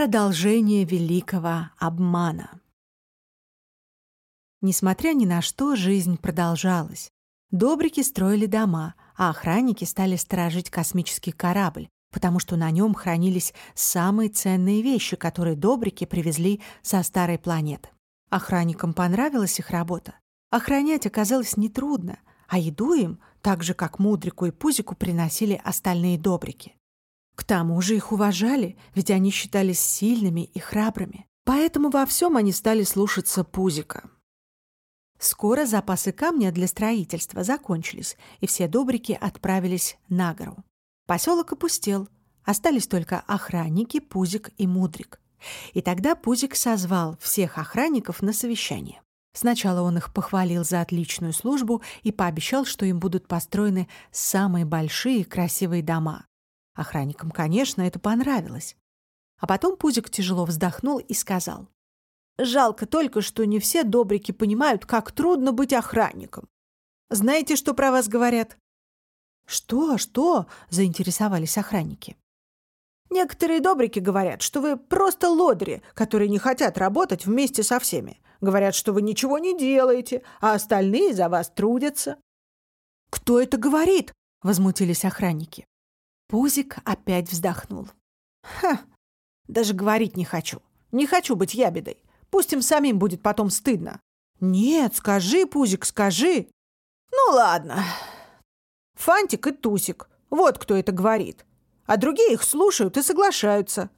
Продолжение великого обмана. Несмотря ни на что, жизнь продолжалась. Добрики строили дома, а охранники стали сторожить космический корабль, потому что на нем хранились самые ценные вещи, которые добрики привезли со старой планеты. Охранникам понравилась их работа. Охранять оказалось нетрудно, а еду им, так же как Мудрику и Пузику, приносили остальные добрики. К тому же их уважали, ведь они считались сильными и храбрыми. Поэтому во всем они стали слушаться Пузика. Скоро запасы камня для строительства закончились, и все добрики отправились на гору. Поселок опустел, остались только охранники, Пузик и Мудрик. И тогда Пузик созвал всех охранников на совещание. Сначала он их похвалил за отличную службу и пообещал, что им будут построены самые большие красивые дома. Охранникам, конечно, это понравилось. А потом Пузик тяжело вздохнул и сказал. «Жалко только, что не все добрики понимают, как трудно быть охранником. Знаете, что про вас говорят?» «Что, что?» — заинтересовались охранники. «Некоторые добрики говорят, что вы просто лодри, которые не хотят работать вместе со всеми. Говорят, что вы ничего не делаете, а остальные за вас трудятся». «Кто это говорит?» — возмутились охранники. Пузик опять вздохнул. «Ха, даже говорить не хочу. Не хочу быть ябедой. Пусть им самим будет потом стыдно». «Нет, скажи, Пузик, скажи». «Ну ладно. Фантик и Тусик. Вот кто это говорит. А другие их слушают и соглашаются».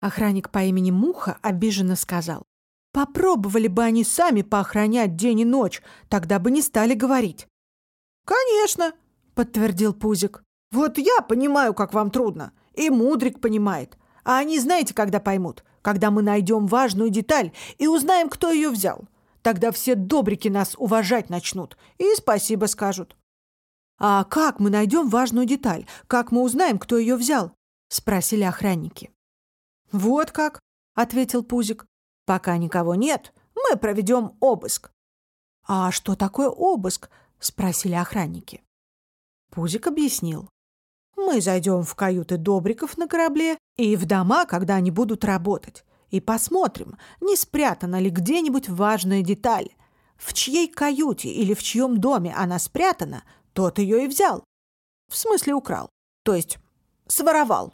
Охранник по имени Муха обиженно сказал. «Попробовали бы они сами поохранять день и ночь, тогда бы не стали говорить». «Конечно», — подтвердил Пузик. Вот я понимаю, как вам трудно. И Мудрик понимает. А они знаете, когда поймут? Когда мы найдем важную деталь и узнаем, кто ее взял. Тогда все добрики нас уважать начнут и спасибо скажут. «А как мы найдем важную деталь? Как мы узнаем, кто ее взял?» — спросили охранники. «Вот как», — ответил Пузик. «Пока никого нет, мы проведем обыск». «А что такое обыск?» — спросили охранники. Пузик объяснил. Мы зайдем в каюты добриков на корабле и в дома, когда они будут работать, и посмотрим, не спрятана ли где-нибудь важная деталь. В чьей каюте или в чьем доме она спрятана, тот ее и взял. В смысле украл, то есть своровал.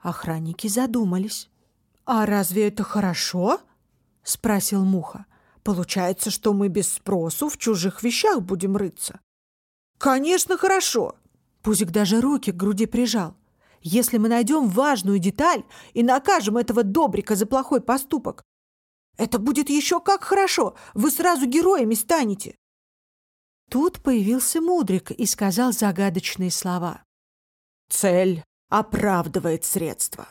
Охранники задумались. «А разве это хорошо?» — спросил Муха. «Получается, что мы без спросу в чужих вещах будем рыться». «Конечно, хорошо!» Пузик даже руки к груди прижал. Если мы найдем важную деталь и накажем этого добрика за плохой поступок, это будет еще как хорошо, вы сразу героями станете. Тут появился Мудрик и сказал загадочные слова. Цель оправдывает средства.